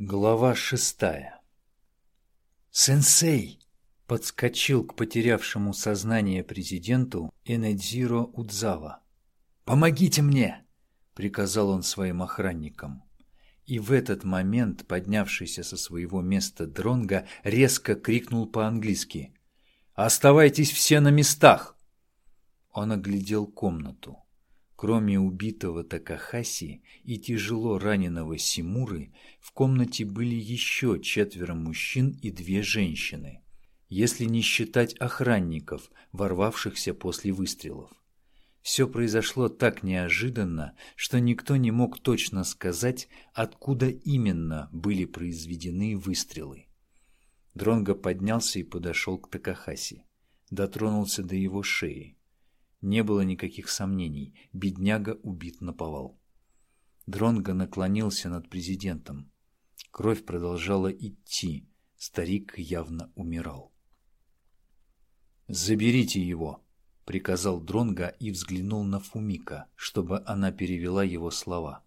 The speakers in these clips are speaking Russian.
Глава шестая «Сенсей!» – подскочил к потерявшему сознание президенту Энедзиро Удзава. «Помогите мне!» – приказал он своим охранникам. И в этот момент поднявшийся со своего места Дронга резко крикнул по-английски «Оставайтесь все на местах!» Он оглядел комнату. Кроме убитого Такахаси и тяжело раненого Симуры, в комнате были еще четверо мужчин и две женщины, если не считать охранников, ворвавшихся после выстрелов. Все произошло так неожиданно, что никто не мог точно сказать, откуда именно были произведены выстрелы. Дронго поднялся и подошел к Такахаси. Дотронулся до его шеи. Не было никаких сомнений, бедняга убит на повал. Дронго наклонился над президентом. Кровь продолжала идти, старик явно умирал. «Заберите его!» — приказал Дронго и взглянул на Фумика, чтобы она перевела его слова.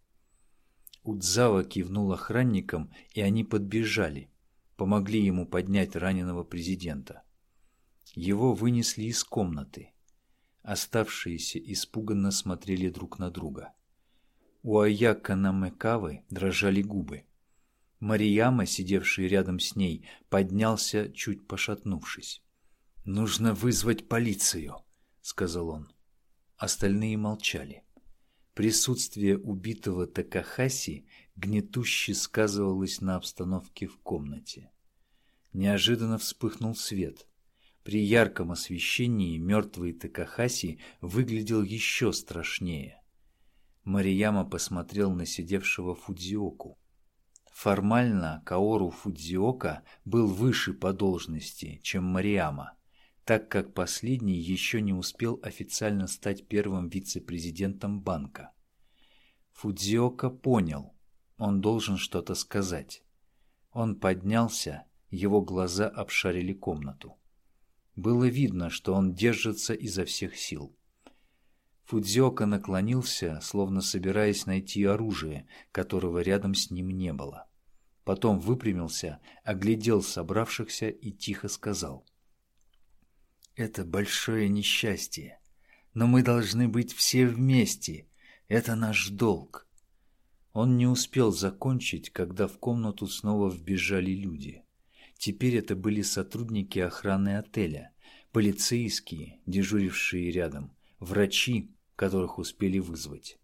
Удзава кивнул охранникам, и они подбежали, помогли ему поднять раненого президента. Его вынесли из комнаты. Оставшиеся испуганно смотрели друг на друга. У Аяка Намекавы дрожали губы. Марияма, сидевший рядом с ней, поднялся, чуть пошатнувшись. «Нужно вызвать полицию», — сказал он. Остальные молчали. Присутствие убитого Такахаси гнетуще сказывалось на обстановке в комнате. Неожиданно вспыхнул свет. При ярком освещении мертвый Такахаси выглядел еще страшнее. Марияма посмотрел на сидевшего Фудзиоку. Формально Каору Фудзиока был выше по должности, чем Марияма, так как последний еще не успел официально стать первым вице-президентом банка. Фудзиока понял, он должен что-то сказать. Он поднялся, его глаза обшарили комнату. Было видно, что он держится изо всех сил. Фудзёка наклонился, словно собираясь найти оружие, которого рядом с ним не было. Потом выпрямился, оглядел собравшихся и тихо сказал. «Это большое несчастье, но мы должны быть все вместе. Это наш долг». Он не успел закончить, когда в комнату снова вбежали люди. Теперь это были сотрудники охраны отеля, полицейские, дежурившие рядом, врачи, которых успели вызвать.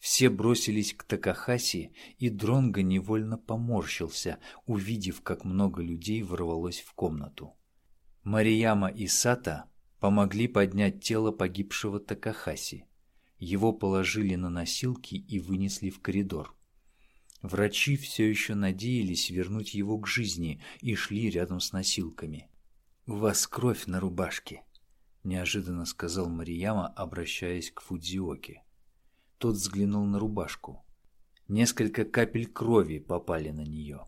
Все бросились к Такахаси, и Дронго невольно поморщился, увидев, как много людей ворвалось в комнату. Марияма и Сата помогли поднять тело погибшего Такахаси. Его положили на носилки и вынесли в коридор. Врачи все еще надеялись вернуть его к жизни и шли рядом с носилками. «У вас кровь на рубашке», — неожиданно сказал Марияма, обращаясь к Фудзиоке. Тот взглянул на рубашку. Несколько капель крови попали на нее.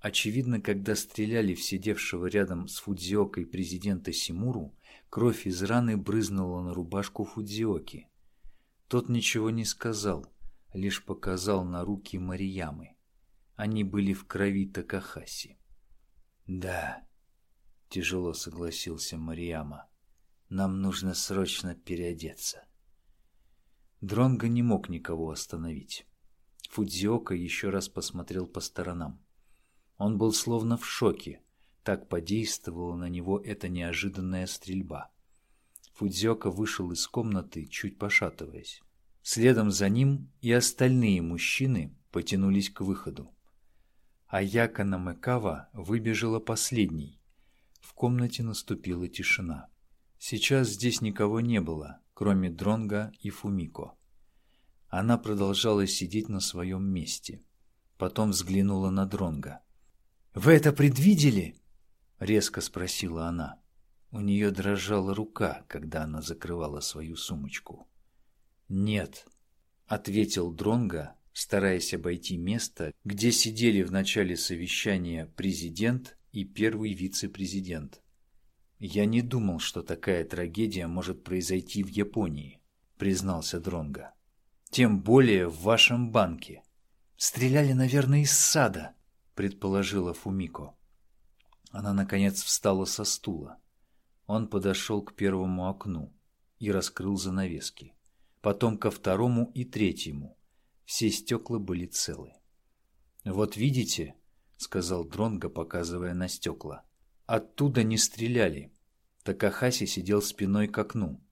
Очевидно, когда стреляли в сидевшего рядом с Фудзиокой президента Симуру, кровь из раны брызнула на рубашку Фудзиоки. Тот ничего не сказал — лишь показал на руки Мариямы. Они были в крови Такахаси. «Да», — тяжело согласился Марияма, — «нам нужно срочно переодеться». Дронго не мог никого остановить. Фудзиока еще раз посмотрел по сторонам. Он был словно в шоке, так подействовала на него эта неожиданная стрельба. Фудзиока вышел из комнаты, чуть пошатываясь. Следом за ним и остальные мужчины потянулись к выходу. А Яка Намекава выбежала последней. В комнате наступила тишина. Сейчас здесь никого не было, кроме Дронга и Фумико. Она продолжала сидеть на своем месте. Потом взглянула на Дронга. «Вы это предвидели?» — резко спросила она. У нее дрожала рука, когда она закрывала свою сумочку. «Нет», — ответил Дронга, стараясь обойти место, где сидели в начале совещания президент и первый вице-президент. «Я не думал, что такая трагедия может произойти в Японии», — признался Дронга. «Тем более в вашем банке. Стреляли, наверное, из сада», предположила Фумико. Она, наконец, встала со стула. Он подошел к первому окну и раскрыл занавески. Потом ко второму и третьему. Все стекла были целы. «Вот видите», — сказал Дронго, показывая на стекла, — «оттуда не стреляли». Такахаси сидел спиной к окну.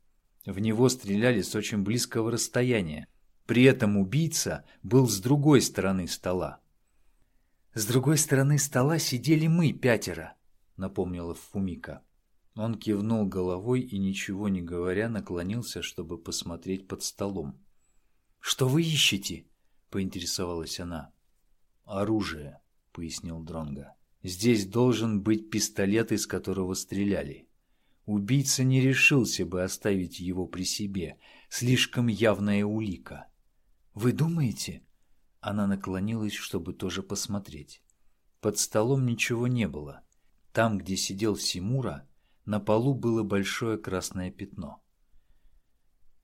В него стреляли с очень близкого расстояния. При этом убийца был с другой стороны стола. «С другой стороны стола сидели мы пятеро», — напомнила Фумика. Он кивнул головой и, ничего не говоря, наклонился, чтобы посмотреть под столом. «Что вы ищете?» — поинтересовалась она. «Оружие», — пояснил Дронга. «Здесь должен быть пистолет, из которого стреляли. Убийца не решился бы оставить его при себе. Слишком явная улика». «Вы думаете?» Она наклонилась, чтобы тоже посмотреть. Под столом ничего не было. Там, где сидел Симура, на полу было большое красное пятно.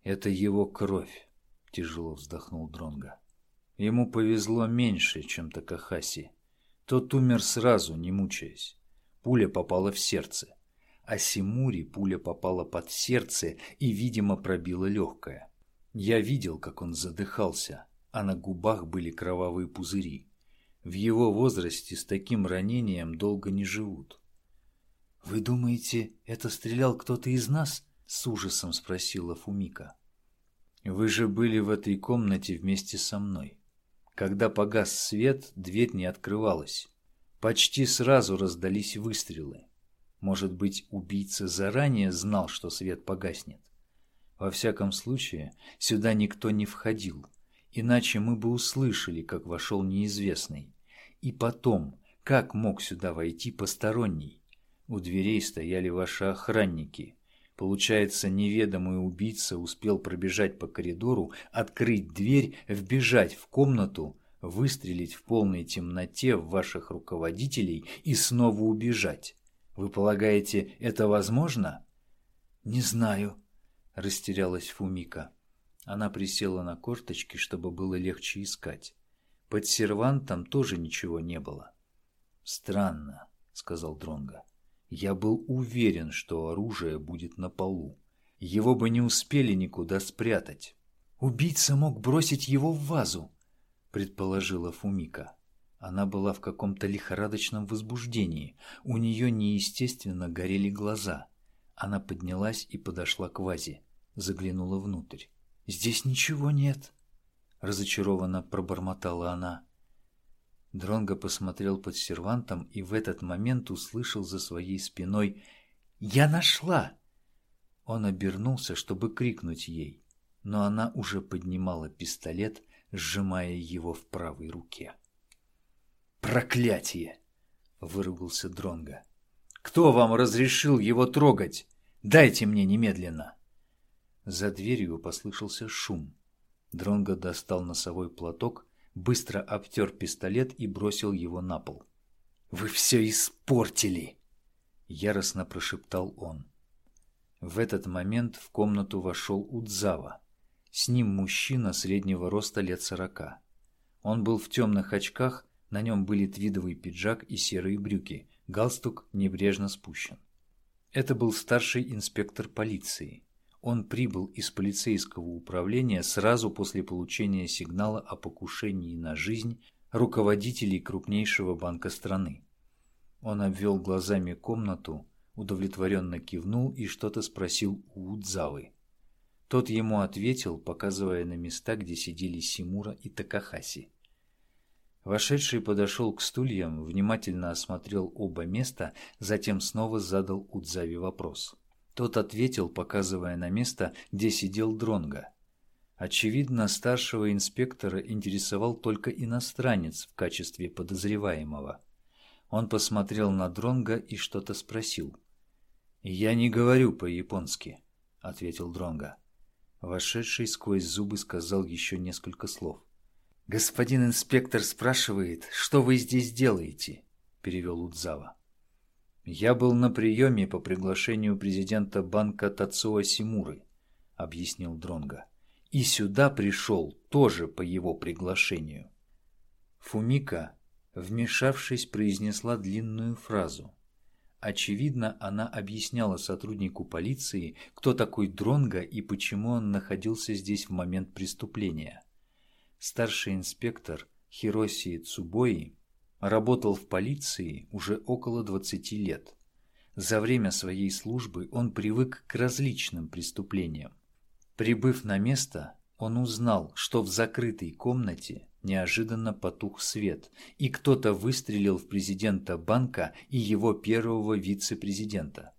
«Это его кровь», — тяжело вздохнул Дронга. Ему повезло меньше, чем Такахаси. Тот умер сразу, не мучаясь. Пуля попала в сердце. А Симури пуля попала под сердце и, видимо, пробила легкое. Я видел, как он задыхался, а на губах были кровавые пузыри. В его возрасте с таким ранением долго не живут. «Вы думаете, это стрелял кто-то из нас?» — с ужасом спросила Фумика. «Вы же были в этой комнате вместе со мной. Когда погас свет, дверь не открывалась. Почти сразу раздались выстрелы. Может быть, убийца заранее знал, что свет погаснет? Во всяком случае, сюда никто не входил, иначе мы бы услышали, как вошел неизвестный. И потом, как мог сюда войти посторонний? У дверей стояли ваши охранники. Получается, неведомый убийца успел пробежать по коридору, открыть дверь, вбежать в комнату, выстрелить в полной темноте в ваших руководителей и снова убежать. Вы полагаете, это возможно? Не знаю, растерялась Фумика. Она присела на корточки, чтобы было легче искать. Под сервантом тоже ничего не было. Странно, сказал Дронга. Я был уверен, что оружие будет на полу. Его бы не успели никуда спрятать. «Убийца мог бросить его в вазу», — предположила Фумика. Она была в каком-то лихорадочном возбуждении. У нее неестественно горели глаза. Она поднялась и подошла к вазе. Заглянула внутрь. «Здесь ничего нет», — разочарованно пробормотала она. Дронго посмотрел под сервантом и в этот момент услышал за своей спиной «Я нашла!». Он обернулся, чтобы крикнуть ей, но она уже поднимала пистолет, сжимая его в правой руке. «Проклятие!» — выругался Дронго. «Кто вам разрешил его трогать? Дайте мне немедленно!» За дверью послышался шум. Дронго достал носовой платок быстро обтер пистолет и бросил его на пол. «Вы все испортили!» — яростно прошептал он. В этот момент в комнату вошел Удзава. С ним мужчина среднего роста лет сорока. Он был в темных очках, на нем были твидовый пиджак и серые брюки, галстук небрежно спущен. Это был старший инспектор полиции. Он прибыл из полицейского управления сразу после получения сигнала о покушении на жизнь руководителей крупнейшего банка страны. Он обвел глазами комнату, удовлетворенно кивнул и что-то спросил у Удзавы. Тот ему ответил, показывая на места, где сидели Симура и Такахаси. Вошедший подошел к стульям, внимательно осмотрел оба места, затем снова задал Удзаве вопрос. Тот ответил, показывая на место, где сидел Дронга. Очевидно, старшего инспектора интересовал только иностранец в качестве подозреваемого. Он посмотрел на Дронга и что-то спросил. «Я не говорю по-японски», — ответил Дронга. Вошедший сквозь зубы сказал еще несколько слов. «Господин инспектор спрашивает, что вы здесь делаете?» — перевел Удзава. «Я был на приеме по приглашению президента банка Тацуа Симуры», — объяснил Дронга. «И сюда пришел тоже по его приглашению». Фумика, Вмешавшись, произнесла длинную фразу. Очевидно, она объясняла сотруднику полиции, кто такой Дронга и почему он находился здесь в момент преступления. Старший инспектор Хироси Цубои работал в полиции уже около 20 лет. За время своей службы он привык к различным преступлениям. Прибыв на место, он узнал, что в закрытой комнате неожиданно потух свет, и кто-то выстрелил в президента банка и его первого вице-президента.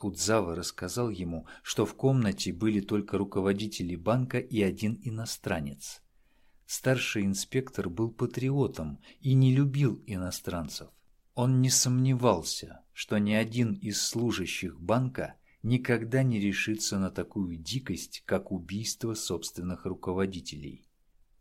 Удзава рассказал ему, что в комнате были только руководители банка и один иностранец. Старший инспектор был патриотом и не любил иностранцев. Он не сомневался, что ни один из служащих банка никогда не решится на такую дикость, как убийство собственных руководителей.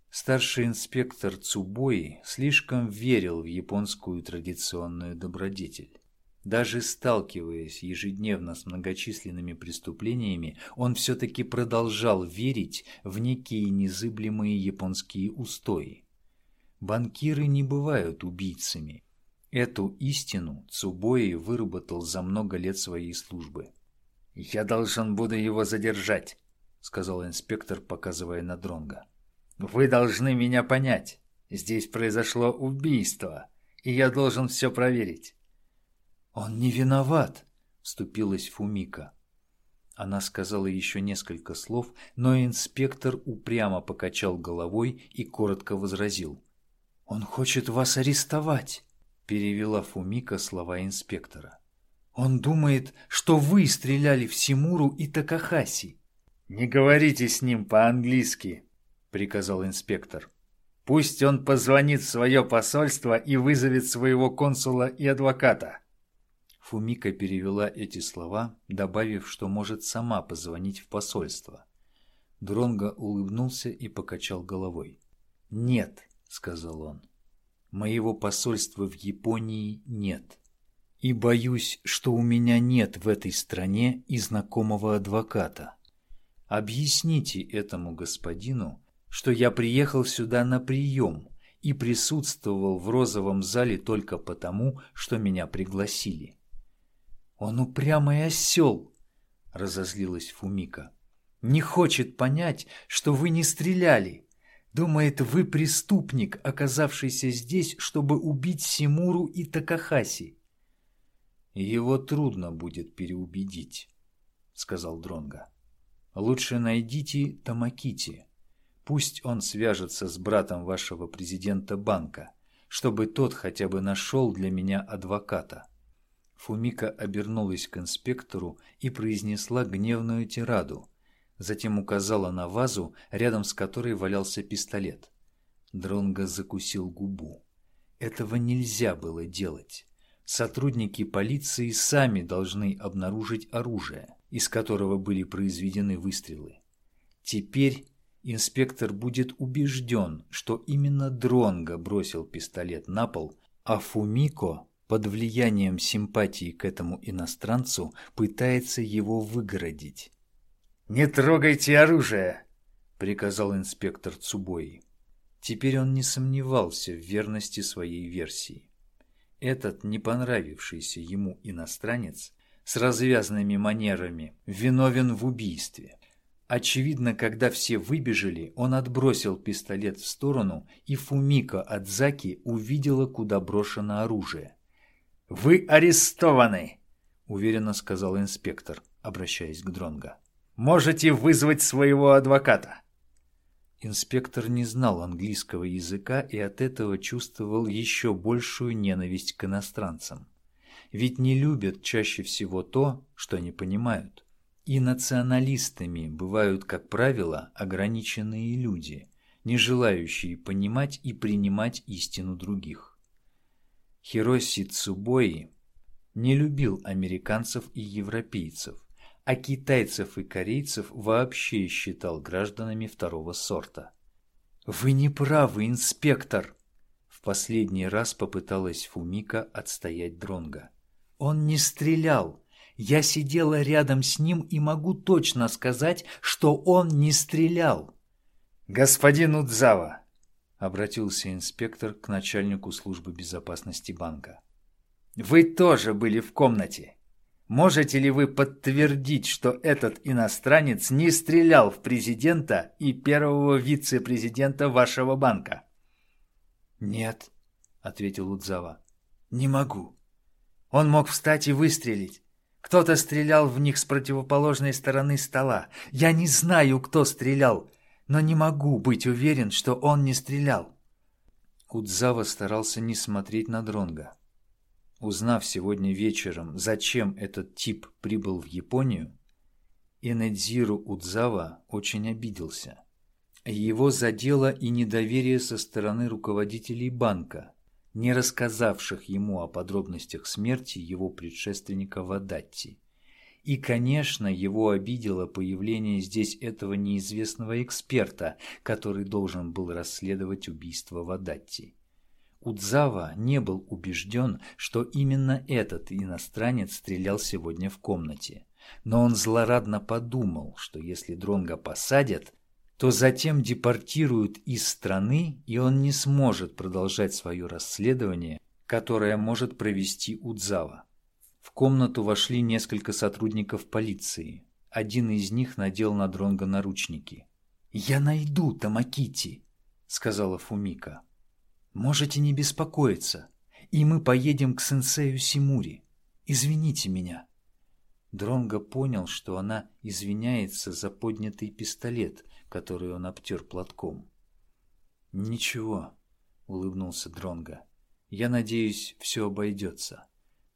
Старший инспектор Цубои слишком верил в японскую традиционную добродетель. Даже сталкиваясь ежедневно с многочисленными преступлениями, он все-таки продолжал верить в некие незыблемые японские устои. Банкиры не бывают убийцами. Эту истину Цубои выработал за много лет своей службы. «Я должен буду его задержать», — сказал инспектор, показывая на Дронга. Вы должны меня понять. Здесь произошло убийство, и я должен все проверить. Он не виноват, вступилась Фумика. Она сказала еще несколько слов, но инспектор упрямо покачал головой и коротко возразил. «Он хочет вас арестовать», — перевела Фумика слова инспектора. «Он думает, что вы стреляли в Симуру и Такахаси». «Не говорите с ним по-английски», — приказал инспектор. «Пусть он позвонит в свое посольство и вызовет своего консула и адвоката». Фумика перевела эти слова, добавив, что может сама позвонить в посольство. Дронго улыбнулся и покачал головой. «Нет», — сказал он, — «моего посольства в Японии нет. И боюсь, что у меня нет в этой стране и знакомого адвоката. Объясните этому господину, что я приехал сюда на прием и присутствовал в розовом зале только потому, что меня пригласили. «Он упрямый осел!» — разозлилась Фумика. «Не хочет понять, что вы не стреляли. Думает, вы преступник, оказавшийся здесь, чтобы убить Симуру и Такахаси». «Его трудно будет переубедить», — сказал Дронга. «Лучше найдите Тамакити. Пусть он свяжется с братом вашего президента банка, чтобы тот хотя бы нашел для меня адвоката». Фумика обернулась к инспектору и произнесла гневную тираду. Затем указала на вазу, рядом с которой валялся пистолет. Дронго закусил губу. Этого нельзя было делать. Сотрудники полиции сами должны обнаружить оружие, из которого были произведены выстрелы. Теперь инспектор будет убежден, что именно Дронго бросил пистолет на пол, а Фумико под влиянием симпатии к этому иностранцу пытается его выгородить. «Не трогайте оружие!» — приказал инспектор Цубои. Теперь он не сомневался в верности своей версии. Этот не понравившийся ему иностранец с развязанными манерами виновен в убийстве. Очевидно, когда все выбежали, он отбросил пистолет в сторону, и Фумика Адзаки увидела, куда брошено оружие. «Вы арестованы!» – уверенно сказал инспектор, обращаясь к Дронго. «Можете вызвать своего адвоката!» Инспектор не знал английского языка и от этого чувствовал еще большую ненависть к иностранцам. Ведь не любят чаще всего то, что не понимают. И националистами бывают, как правило, ограниченные люди, не желающие понимать и принимать истину других. Хироси Цубои не любил американцев и европейцев, а китайцев и корейцев вообще считал гражданами второго сорта. «Вы не правы, инспектор!» В последний раз попыталась Фумика отстоять Дронга. «Он не стрелял!» Я сидела рядом с ним и могу точно сказать, что он не стрелял. «Господин Удзава, Обратился инспектор к начальнику службы безопасности банка. Вы тоже были в комнате. Можете ли вы подтвердить, что этот иностранец не стрелял в президента и первого вице-президента вашего банка? Нет, ответил Удзава. Не могу. Он мог встать и выстрелить. Кто-то стрелял в них с противоположной стороны стола. Я не знаю, кто стрелял, но не могу быть уверен, что он не стрелял. Удзава старался не смотреть на Дронга. Узнав сегодня вечером, зачем этот тип прибыл в Японию, Энедзиру Удзава очень обиделся. Его задело и недоверие со стороны руководителей банка, не рассказавших ему о подробностях смерти его предшественника Вадатти. И, конечно, его обидело появление здесь этого неизвестного эксперта, который должен был расследовать убийство Вадатти. Удзава не был убежден, что именно этот иностранец стрелял сегодня в комнате. Но он злорадно подумал, что если Дронга посадят, то затем депортируют из страны, и он не сможет продолжать свое расследование, которое может провести Удзава. Комнату вошли несколько сотрудников полиции. Один из них надел на Дронга наручники. «Я найду Тамакити», — сказала Фумика. Можете не беспокоиться, и мы поедем к сенсею Симури. Извините меня. Дронго понял, что она извиняется за поднятый пистолет, который он обтер платком. «Ничего», — улыбнулся Дронго. «Я надеюсь, все обойдется.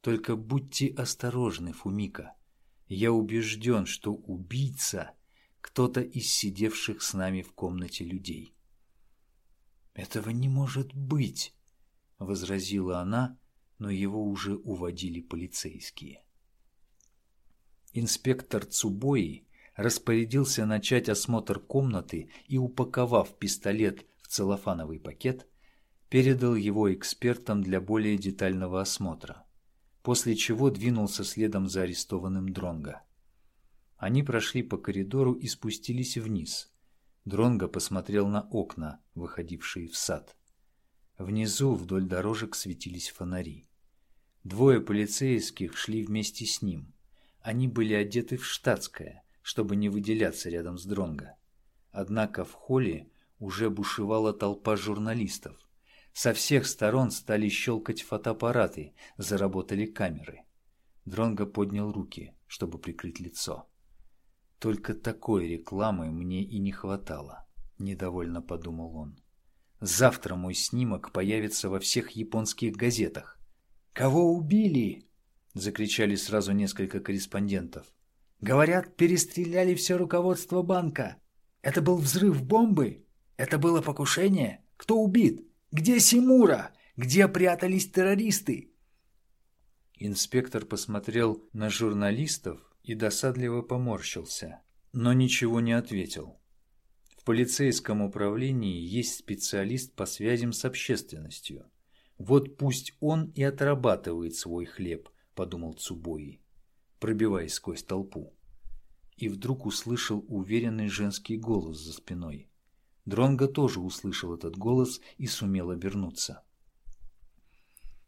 Только будьте осторожны, Фумика. Я убежден, что убийца — кто-то из сидевших с нами в комнате людей». «Этого не может быть!» — возразила она, но его уже уводили полицейские. Инспектор Цубои распорядился начать осмотр комнаты и, упаковав пистолет в целлофановый пакет, передал его экспертам для более детального осмотра, после чего двинулся следом за арестованным Дронго. Они прошли по коридору и спустились вниз, Дронго посмотрел на окна, выходившие в сад. Внизу вдоль дорожек светились фонари. Двое полицейских шли вместе с ним. Они были одеты в штатское, чтобы не выделяться рядом с Дронго. Однако в холле уже бушевала толпа журналистов. Со всех сторон стали щелкать фотоаппараты, заработали камеры. Дронго поднял руки, чтобы прикрыть лицо. Только такой рекламы мне и не хватало, недовольно подумал он. Завтра мой снимок появится во всех японских газетах. Кого убили? закричали сразу несколько корреспондентов. Говорят, перестреляли все руководство банка. Это был взрыв бомбы? Это было покушение? Кто убит? Где Симура? Где прятались террористы? Инспектор посмотрел на журналистов и досадливо поморщился, но ничего не ответил. В полицейском управлении есть специалист по связям с общественностью. Вот пусть он и отрабатывает свой хлеб, подумал Цубои, пробиваясь сквозь толпу. И вдруг услышал уверенный женский голос за спиной. Дронго тоже услышал этот голос и сумел обернуться.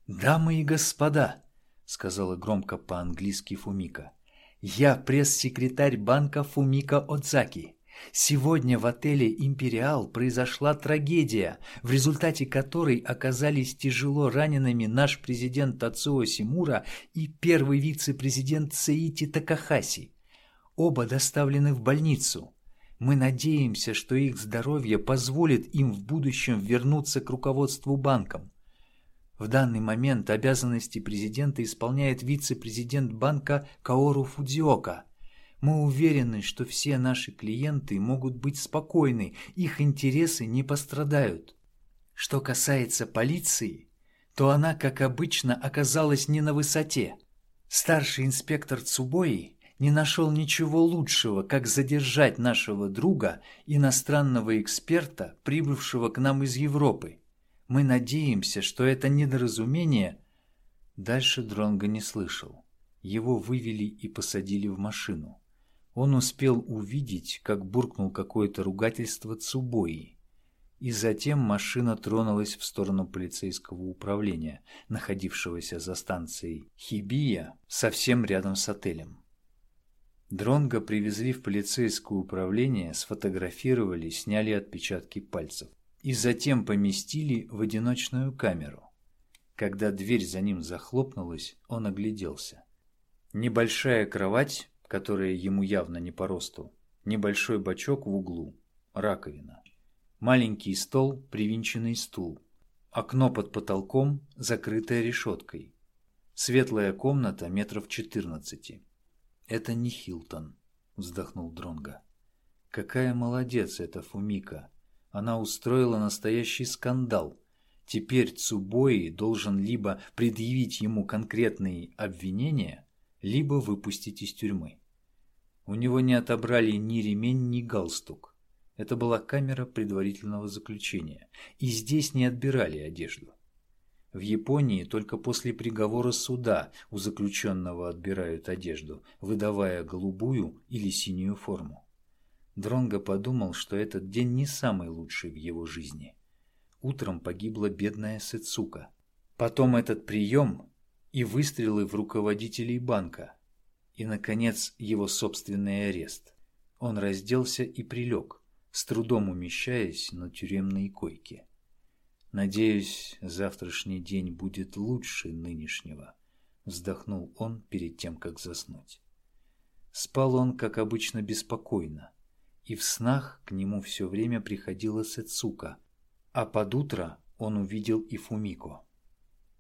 «Дамы и господа!» — сказала громко по-английски Фумика. Я пресс-секретарь банка Фумика Отзаки. Сегодня в отеле «Империал» произошла трагедия, в результате которой оказались тяжело ранеными наш президент Тацуо Симура и первый вице-президент Саити Такахаси. Оба доставлены в больницу. Мы надеемся, что их здоровье позволит им в будущем вернуться к руководству банком. В данный момент обязанности президента исполняет вице-президент банка Каору Фудзиока. Мы уверены, что все наши клиенты могут быть спокойны, их интересы не пострадают. Что касается полиции, то она, как обычно, оказалась не на высоте. Старший инспектор Цубои не нашел ничего лучшего, как задержать нашего друга, иностранного эксперта, прибывшего к нам из Европы. Мы надеемся, что это недоразумение...» Дальше Дронго не слышал. Его вывели и посадили в машину. Он успел увидеть, как буркнул какое-то ругательство Цубои. и затем машина тронулась в сторону полицейского управления, находившегося за станцией Хибия, совсем рядом с отелем. Дронго привезли в полицейское управление, сфотографировали, сняли отпечатки пальцев и затем поместили в одиночную камеру. Когда дверь за ним захлопнулась, он огляделся. Небольшая кровать, которая ему явно не по росту, небольшой бачок в углу, раковина. Маленький стол, привинченный стул. Окно под потолком, закрытое решеткой. Светлая комната метров четырнадцати. «Это не Хилтон», — вздохнул Дронга. «Какая молодец эта Фумика! Она устроила настоящий скандал. Теперь Цубои должен либо предъявить ему конкретные обвинения, либо выпустить из тюрьмы. У него не отобрали ни ремень, ни галстук. Это была камера предварительного заключения, и здесь не отбирали одежду. В Японии только после приговора суда у заключенного отбирают одежду, выдавая голубую или синюю форму. Дронго подумал, что этот день не самый лучший в его жизни. Утром погибла бедная Сыцука. Потом этот прием и выстрелы в руководителей банка. И, наконец, его собственный арест. Он разделся и прилег с трудом умещаясь на тюремной койке. «Надеюсь, завтрашний день будет лучше нынешнего», — вздохнул он перед тем, как заснуть. Спал он, как обычно, беспокойно, и в снах к нему все время приходила Сэцука, а под утро он увидел и Фумико.